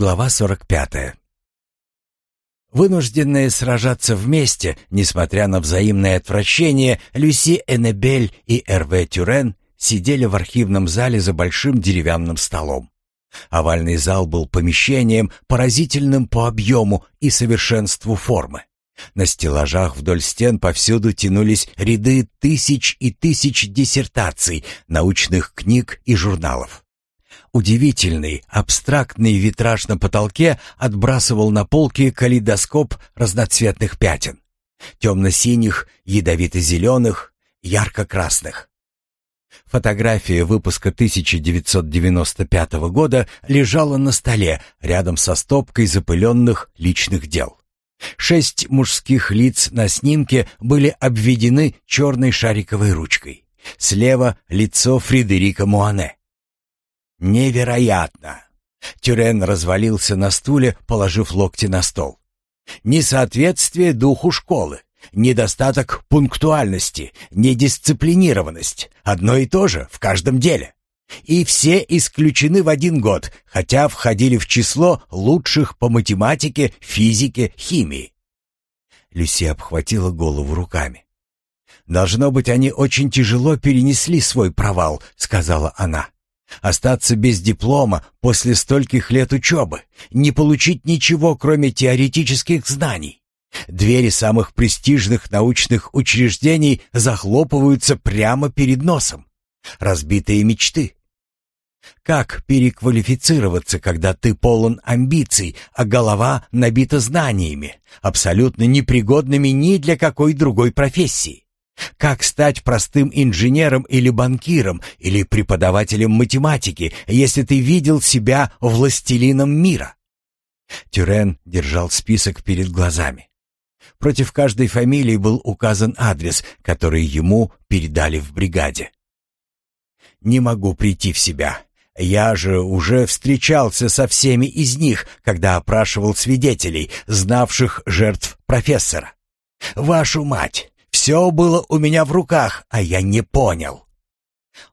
Глава 45. Вынужденные сражаться вместе, несмотря на взаимное отвращение, Люси Эннебель и Эрве Тюрен сидели в архивном зале за большим деревянным столом. Овальный зал был помещением, поразительным по объему и совершенству формы. На стеллажах вдоль стен повсюду тянулись ряды тысяч и тысяч диссертаций, научных книг и журналов. Удивительный, абстрактный витраж на потолке отбрасывал на полки калейдоскоп разноцветных пятен. Темно-синих, ядовито-зеленых, ярко-красных. Фотография выпуска 1995 года лежала на столе рядом со стопкой запыленных личных дел. Шесть мужских лиц на снимке были обведены черной шариковой ручкой. Слева лицо Фредерика Муане. Невероятно! Тюрен развалился на стуле, положив локти на стол. Несоответствие духу школы, недостаток пунктуальности, недисциплинированность. Одно и то же в каждом деле. И все исключены в один год, хотя входили в число лучших по математике, физике, химии. Люси обхватила голову руками. «Должно быть, они очень тяжело перенесли свой провал», — сказала она. Остаться без диплома после стольких лет учебы, не получить ничего, кроме теоретических знаний. Двери самых престижных научных учреждений захлопываются прямо перед носом. Разбитые мечты. Как переквалифицироваться, когда ты полон амбиций, а голова набита знаниями, абсолютно непригодными ни для какой другой профессии? Как стать простым инженером или банкиром, или преподавателем математики, если ты видел себя властелином мира? Тюрен держал список перед глазами. Против каждой фамилии был указан адрес, который ему передали в бригаде. «Не могу прийти в себя. Я же уже встречался со всеми из них, когда опрашивал свидетелей, знавших жертв профессора. Вашу мать! Все было у меня в руках, а я не понял».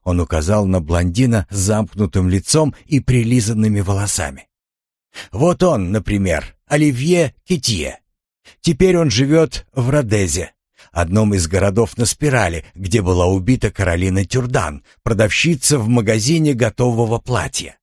Он указал на блондина с замкнутым лицом и прилизанными волосами. «Вот он, например, Оливье Китье. Теперь он живет в Родезе, одном из городов на спирали, где была убита Каролина Тюрдан, продавщица в магазине готового платья.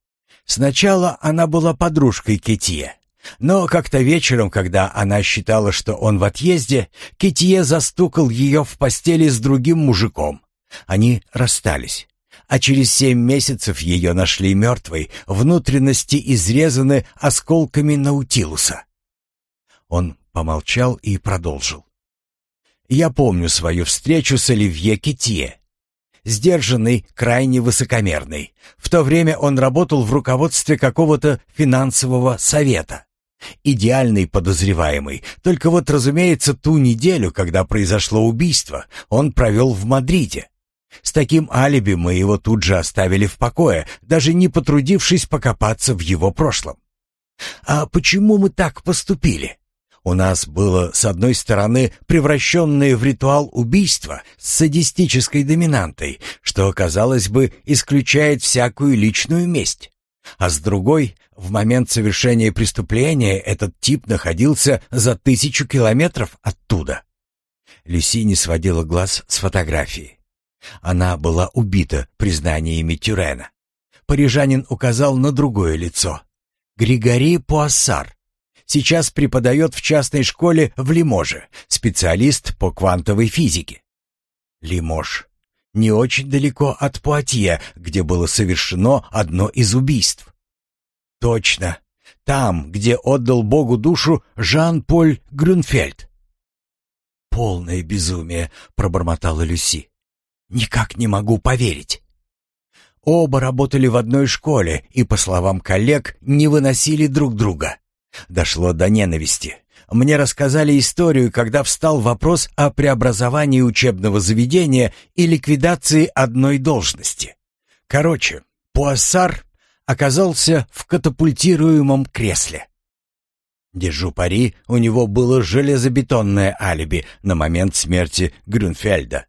Сначала она была подружкой Кетье, но как-то вечером, когда она считала, что он в отъезде, Китье застукал ее в постели с другим мужиком. Они расстались. А через семь месяцев ее нашли мертвой, внутренности изрезаны осколками наутилуса. Он помолчал и продолжил. «Я помню свою встречу с Оливье Китье. Сдержанный, крайне высокомерный. В то время он работал в руководстве какого-то финансового совета. Идеальный подозреваемый. Только вот, разумеется, ту неделю, когда произошло убийство, он провел в Мадриде. С таким алиби мы его тут же оставили в покое, даже не потрудившись покопаться в его прошлом. А почему мы так поступили? У нас было, с одной стороны, превращенное в ритуал убийство с садистической доминантой, что, казалось бы, исключает всякую личную месть. А с другой, в момент совершения преступления этот тип находился за тысячу километров оттуда. Люси не сводила глаз с фотографии. Она была убита признаниями Тюрена. Парижанин указал на другое лицо. Григори Пуассар. Сейчас преподает в частной школе в Лиможе, специалист по квантовой физике. Лимож. Не очень далеко от Пуатье, где было совершено одно из убийств. Точно. Там, где отдал Богу душу Жан-Поль Грюнфельд. «Полное безумие», — пробормотала Люси. «Никак не могу поверить». Оба работали в одной школе и, по словам коллег, не выносили друг друга. Дошло до ненависти. Мне рассказали историю, когда встал вопрос о преобразовании учебного заведения и ликвидации одной должности. Короче, Пуассар оказался в катапультируемом кресле. Держу пари, у него было железобетонное алиби на момент смерти Грюнфельда.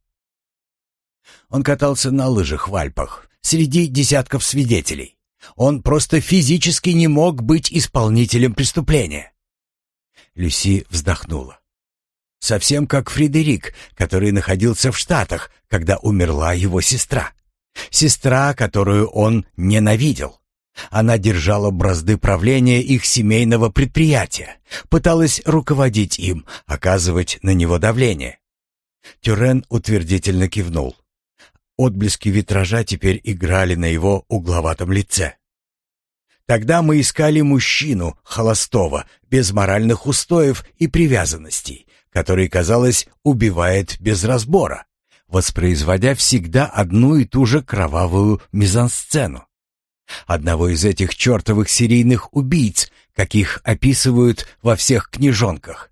Он катался на лыжах в Альпах, среди десятков свидетелей. Он просто физически не мог быть исполнителем преступления. Люси вздохнула. Совсем как Фредерик, который находился в Штатах, когда умерла его сестра. Сестра, которую он ненавидел. Она держала бразды правления их семейного предприятия, пыталась руководить им, оказывать на него давление. Тюрен утвердительно кивнул. Отблески витража теперь играли на его угловатом лице. Тогда мы искали мужчину, холостого, без моральных устоев и привязанностей, который, казалось, убивает без разбора, воспроизводя всегда одну и ту же кровавую мизансцену. Одного из этих чертовых серийных убийц, каких описывают во всех книжонках.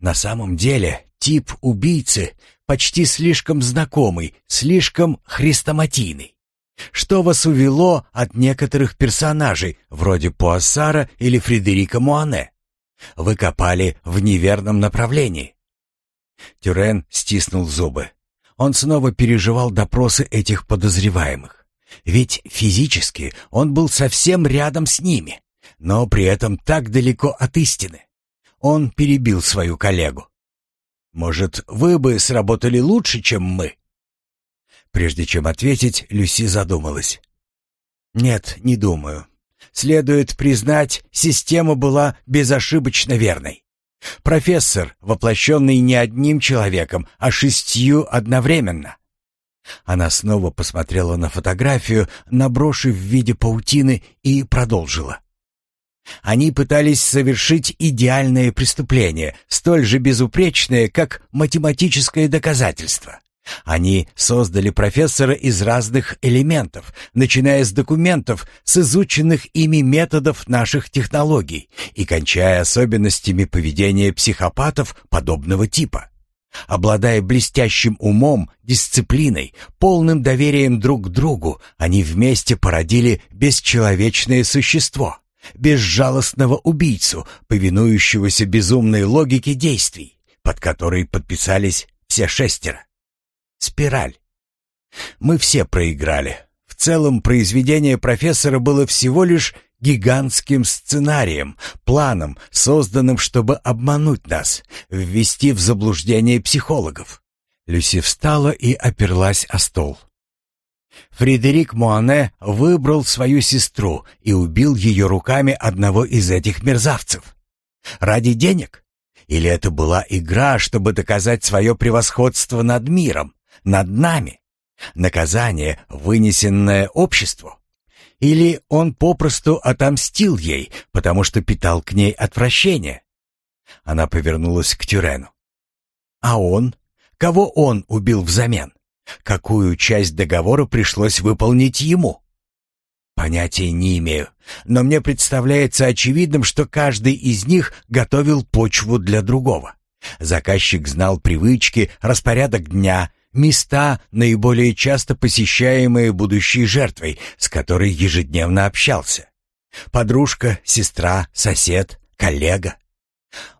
На самом деле, тип убийцы почти слишком знакомый, слишком хрестоматийный. Что вас увело от некоторых персонажей, вроде Пуассара или Фредерика Муане? Вы копали в неверном направлении. Тюрен стиснул зубы. Он снова переживал допросы этих подозреваемых. Ведь физически он был совсем рядом с ними, но при этом так далеко от истины. Он перебил свою коллегу. Может, вы бы сработали лучше, чем мы?» Прежде чем ответить, Люси задумалась. «Нет, не думаю. Следует признать, система была безошибочно верной. Профессор, воплощенный не одним человеком, а шестью одновременно». Она снова посмотрела на фотографию, наброшив в виде паутины, и продолжила. Они пытались совершить идеальное преступление, столь же безупречное, как математическое доказательство. Они создали профессора из разных элементов, начиная с документов, с изученных ими методов наших технологий и кончая особенностями поведения психопатов подобного типа. Обладая блестящим умом, дисциплиной, полным доверием друг к другу, они вместе породили бесчеловечное существо безжалостного убийцу, повинующегося безумной логике действий, под которой подписались все шестеро. Спираль. Мы все проиграли. В целом произведение профессора было всего лишь гигантским сценарием, планом, созданным, чтобы обмануть нас, ввести в заблуждение психологов. Люси встала и оперлась о стол. Фредерик Муане выбрал свою сестру и убил ее руками одного из этих мерзавцев. Ради денег? Или это была игра, чтобы доказать свое превосходство над миром, над нами? Наказание, вынесенное обществу? Или он попросту отомстил ей, потому что питал к ней отвращение? Она повернулась к Тюрену. А он? Кого он убил взамен? Какую часть договора пришлось выполнить ему? Понятия не имею, но мне представляется очевидным, что каждый из них готовил почву для другого. Заказчик знал привычки, распорядок дня, места, наиболее часто посещаемые будущей жертвой, с которой ежедневно общался. Подружка, сестра, сосед, коллега.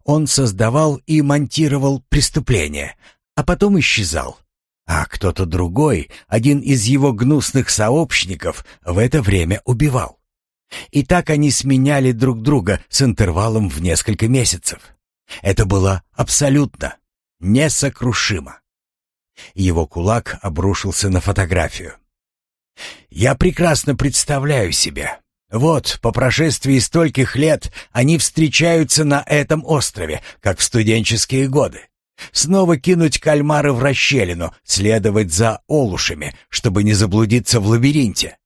Он создавал и монтировал преступления, а потом исчезал. А кто-то другой, один из его гнусных сообщников, в это время убивал. И так они сменяли друг друга с интервалом в несколько месяцев. Это было абсолютно несокрушимо. Его кулак обрушился на фотографию. «Я прекрасно представляю себе. Вот, по прошествии стольких лет они встречаются на этом острове, как в студенческие годы. Снова кинуть кальмары в расщелину, следовать за олушами, чтобы не заблудиться в лабиринте.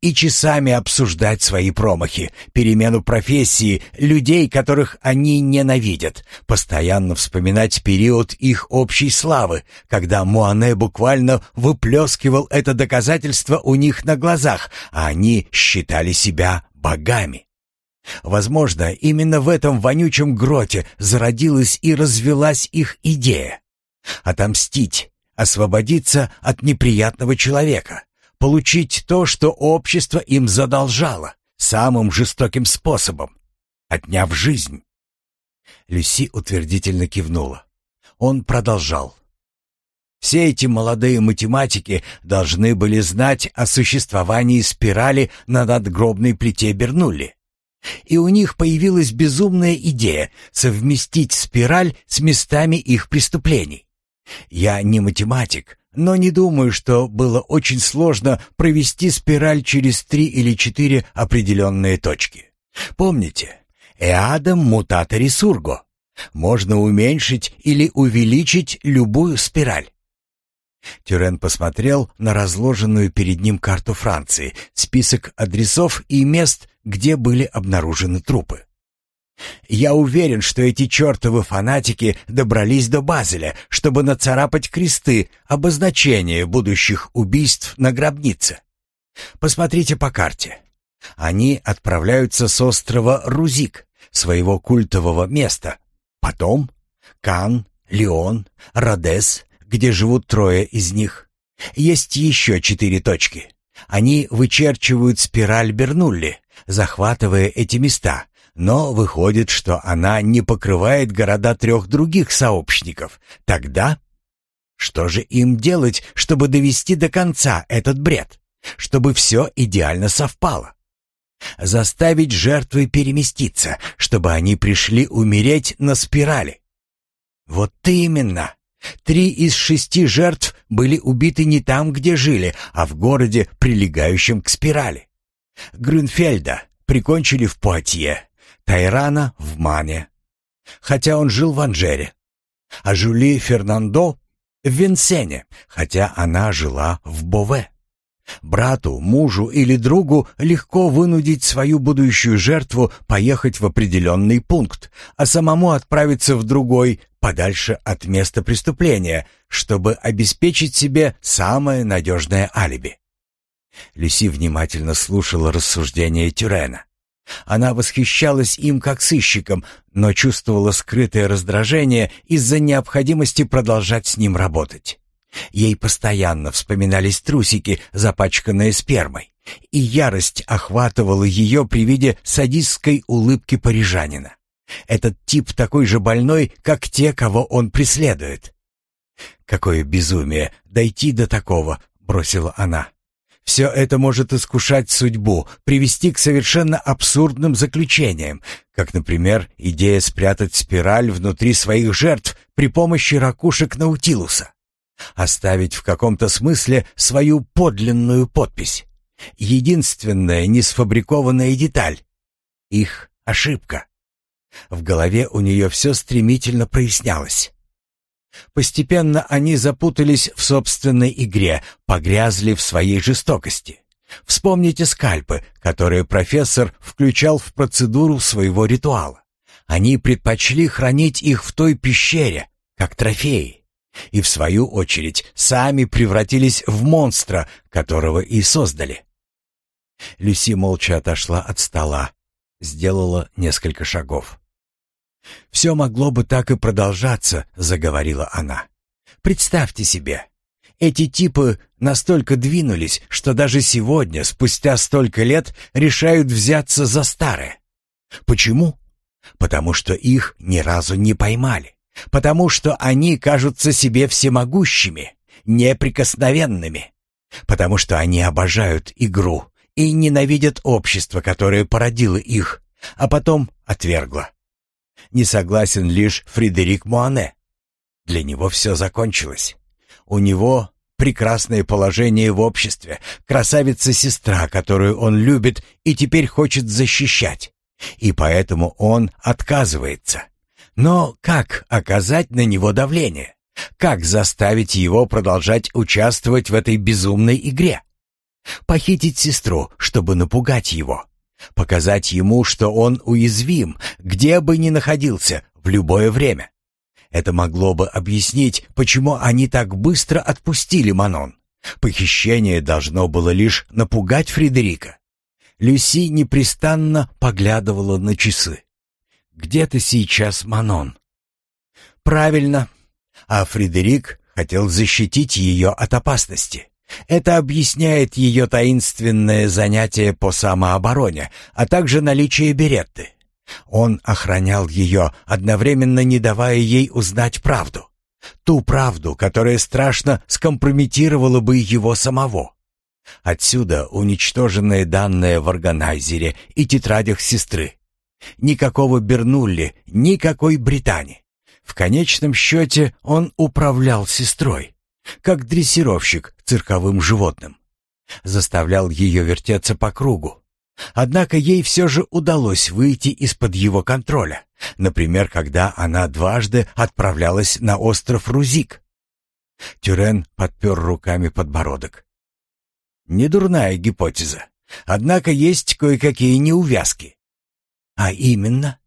И часами обсуждать свои промахи, перемену профессии, людей, которых они ненавидят, постоянно вспоминать период их общей славы, когда Муане буквально выплескивал это доказательство у них на глазах, а они считали себя богами. Возможно, именно в этом вонючем гроте зародилась и развелась их идея. Отомстить, освободиться от неприятного человека, получить то, что общество им задолжало, самым жестоким способом, отняв жизнь. Люси утвердительно кивнула. Он продолжал. Все эти молодые математики должны были знать о существовании спирали на надгробной плите Бернулли. И у них появилась безумная идея совместить спираль с местами их преступлений. Я не математик, но не думаю, что было очень сложно провести спираль через три или четыре определенные точки. Помните? Эадам мутатори сурго. Можно уменьшить или увеличить любую спираль. Тюрен посмотрел на разложенную перед ним карту Франции, список адресов и мест, где были обнаружены трупы. «Я уверен, что эти чертовы фанатики добрались до Базеля, чтобы нацарапать кресты, обозначения будущих убийств на гробнице. Посмотрите по карте. Они отправляются с острова Рузик, своего культового места. Потом Кан, Леон, Родес, где живут трое из них. Есть еще четыре точки. Они вычерчивают спираль Бернулли, захватывая эти места, но выходит, что она не покрывает города трех других сообщников. Тогда что же им делать, чтобы довести до конца этот бред? Чтобы все идеально совпало? Заставить жертвы переместиться, чтобы они пришли умереть на спирали. Вот именно. Три из шести жертв были убиты не там, где жили, а в городе, прилегающем к спирали. Грюнфельда прикончили в Пуатье, Тайрана в Мане, хотя он жил в Анжере, а Жюли Фернандо в Винсене, хотя она жила в Бове. Брату, мужу или другу легко вынудить свою будущую жертву поехать в определенный пункт, а самому отправиться в другой, подальше от места преступления, чтобы обеспечить себе самое надежное алиби. Люси внимательно слушала рассуждения Тюрена. Она восхищалась им как сыщиком, но чувствовала скрытое раздражение из-за необходимости продолжать с ним работать. Ей постоянно вспоминались трусики, запачканные спермой, и ярость охватывала ее при виде садистской улыбки парижанина. Этот тип такой же больной, как те, кого он преследует. «Какое безумие дойти до такого!» — бросила она. «Все это может искушать судьбу, привести к совершенно абсурдным заключениям, как, например, идея спрятать спираль внутри своих жертв при помощи ракушек Наутилуса оставить в каком-то смысле свою подлинную подпись. Единственная несфабрикованная деталь — их ошибка. В голове у нее все стремительно прояснялось. Постепенно они запутались в собственной игре, погрязли в своей жестокости. Вспомните скальпы, которые профессор включал в процедуру своего ритуала. Они предпочли хранить их в той пещере, как трофеи и в свою очередь сами превратились в монстра, которого и создали. Люси молча отошла от стола, сделала несколько шагов. «Все могло бы так и продолжаться», — заговорила она. «Представьте себе, эти типы настолько двинулись, что даже сегодня, спустя столько лет, решают взяться за старое. Почему? Потому что их ни разу не поймали. Потому что они кажутся себе всемогущими, неприкосновенными. Потому что они обожают игру и ненавидят общество, которое породило их, а потом отвергло. Не согласен лишь Фредерик Муане. Для него все закончилось. У него прекрасное положение в обществе, красавица-сестра, которую он любит и теперь хочет защищать. И поэтому он отказывается. Но как оказать на него давление? Как заставить его продолжать участвовать в этой безумной игре? Похитить сестру, чтобы напугать его. Показать ему, что он уязвим, где бы ни находился, в любое время. Это могло бы объяснить, почему они так быстро отпустили Манон. Похищение должно было лишь напугать Фредерика. Люси непрестанно поглядывала на часы. Где ты сейчас, Манон?» «Правильно. А Фредерик хотел защитить ее от опасности. Это объясняет ее таинственное занятие по самообороне, а также наличие беретты. Он охранял ее, одновременно не давая ей узнать правду. Ту правду, которая страшно скомпрометировала бы его самого. Отсюда уничтоженные данные в органайзере и тетрадях сестры. Никакого Бернулли, никакой Британии. В конечном счете он управлял сестрой, как дрессировщик цирковым животным. Заставлял ее вертеться по кругу. Однако ей все же удалось выйти из-под его контроля. Например, когда она дважды отправлялась на остров Рузик. Тюрен подпер руками подбородок. Недурная гипотеза. Однако есть кое-какие неувязки. А именно?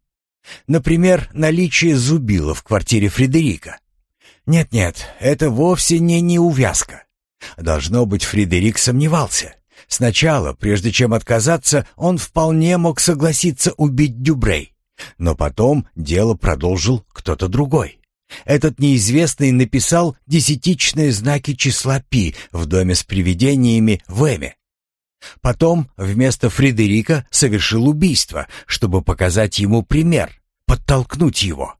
Например, наличие зубила в квартире Фредерика. Нет-нет, это вовсе не неувязка. Должно быть, Фредерик сомневался. Сначала, прежде чем отказаться, он вполне мог согласиться убить Дюбрей. Но потом дело продолжил кто-то другой. Этот неизвестный написал десятичные знаки числа пи в доме с привидениями в Эме. Потом вместо Фредерика совершил убийство, чтобы показать ему пример, подтолкнуть его.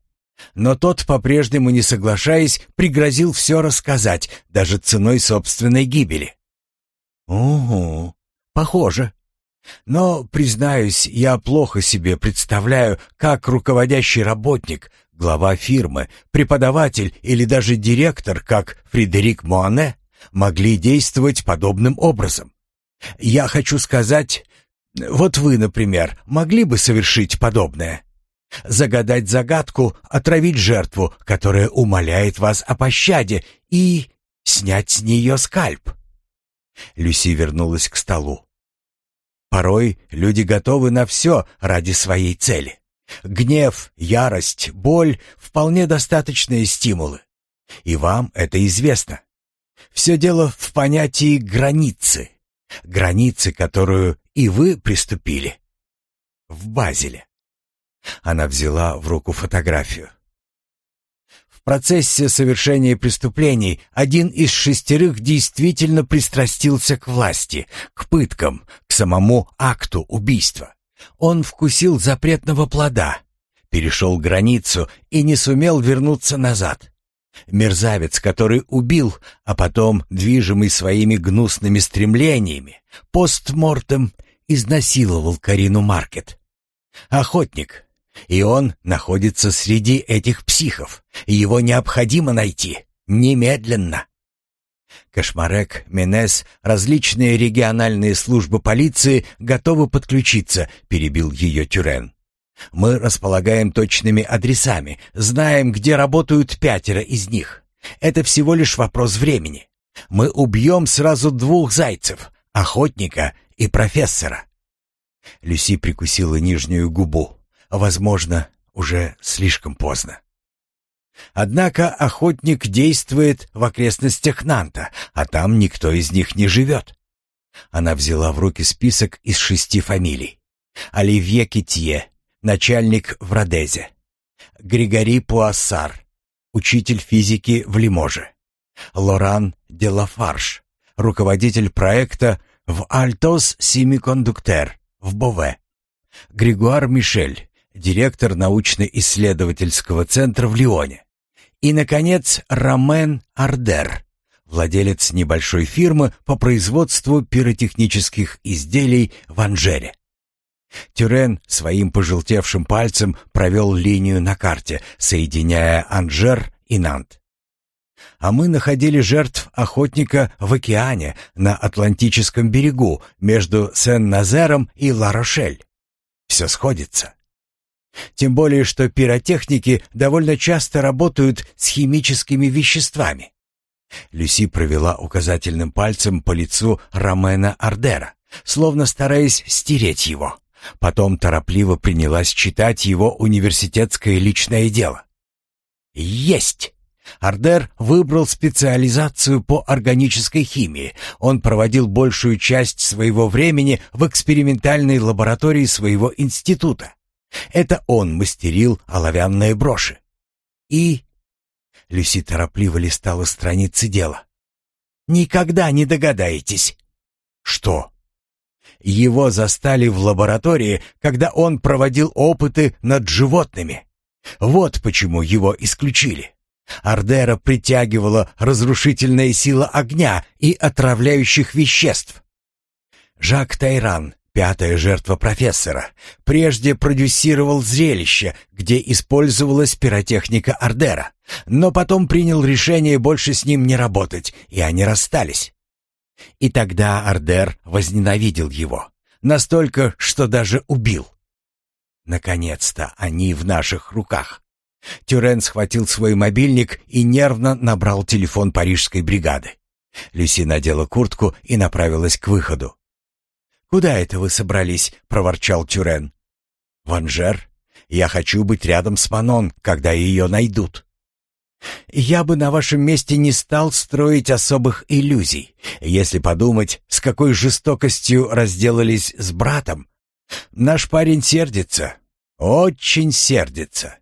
Но тот, по-прежнему не соглашаясь, пригрозил все рассказать, даже ценой собственной гибели. «Угу, похоже. Но, признаюсь, я плохо себе представляю, как руководящий работник, глава фирмы, преподаватель или даже директор, как Фредерик Моане, могли действовать подобным образом. Я хочу сказать, вот вы, например, могли бы совершить подобное. Загадать загадку, отравить жертву, которая умоляет вас о пощаде, и снять с нее скальп. Люси вернулась к столу. Порой люди готовы на все ради своей цели. Гнев, ярость, боль — вполне достаточные стимулы. И вам это известно. Все дело в понятии границы. Границы, которую и вы приступили. В Базеле. Она взяла в руку фотографию процессе совершения преступлений один из шестерых действительно пристрастился к власти, к пыткам, к самому акту убийства. Он вкусил запретного плода, перешел границу и не сумел вернуться назад. Мерзавец, который убил, а потом, движимый своими гнусными стремлениями, постмортем изнасиловал Карину Маркет. Охотник, и он находится среди этих психов. Его необходимо найти. Немедленно. Кошмарек, Менес, различные региональные службы полиции готовы подключиться, перебил ее Тюрен. Мы располагаем точными адресами, знаем, где работают пятеро из них. Это всего лишь вопрос времени. Мы убьем сразу двух зайцев, охотника и профессора. Люси прикусила нижнюю губу. Возможно, уже слишком поздно. Однако охотник действует в окрестностях Нанта, а там никто из них не живет. Она взяла в руки список из шести фамилий. Оливье Китье, начальник в Родезе. Григори Пуассар, учитель физики в Лиможе. Лоран Делафарш, руководитель проекта в Альтос Семикондуктер в Бове. Григуар Мишель, директор научно-исследовательского центра в Лионе. И, наконец, Ромен Ардер, владелец небольшой фирмы по производству пиротехнических изделий в Анжере. Тюрен своим пожелтевшим пальцем провел линию на карте, соединяя Анжер и Нант. А мы находили жертв охотника в океане на Атлантическом берегу между Сен-Назером и Ла-Рошель. Все сходится. Тем более, что пиротехники довольно часто работают с химическими веществами. Люси провела указательным пальцем по лицу Ромена Ардера, словно стараясь стереть его. Потом торопливо принялась читать его университетское личное дело. «Есть!» Ардер выбрал специализацию по органической химии. Он проводил большую часть своего времени в экспериментальной лаборатории своего института. Это он мастерил оловянные броши. И... Люси торопливо листала страницы дела. «Никогда не догадаетесь». «Что?» Его застали в лаборатории, когда он проводил опыты над животными. Вот почему его исключили. Ардера притягивала разрушительная сила огня и отравляющих веществ. Жак Тайран, пятая жертва профессора, прежде продюсировал зрелище, где использовалась пиротехника Ардера, но потом принял решение больше с ним не работать, и они расстались. И тогда Ардер возненавидел его, настолько, что даже убил. Наконец-то они в наших руках. Тюрен схватил свой мобильник и нервно набрал телефон парижской бригады. Люси надела куртку и направилась к выходу. «Куда это вы собрались?» — проворчал Тюрен. «В Анжер. Я хочу быть рядом с Манон, когда ее найдут». «Я бы на вашем месте не стал строить особых иллюзий. Если подумать, с какой жестокостью разделались с братом. Наш парень сердится, очень сердится.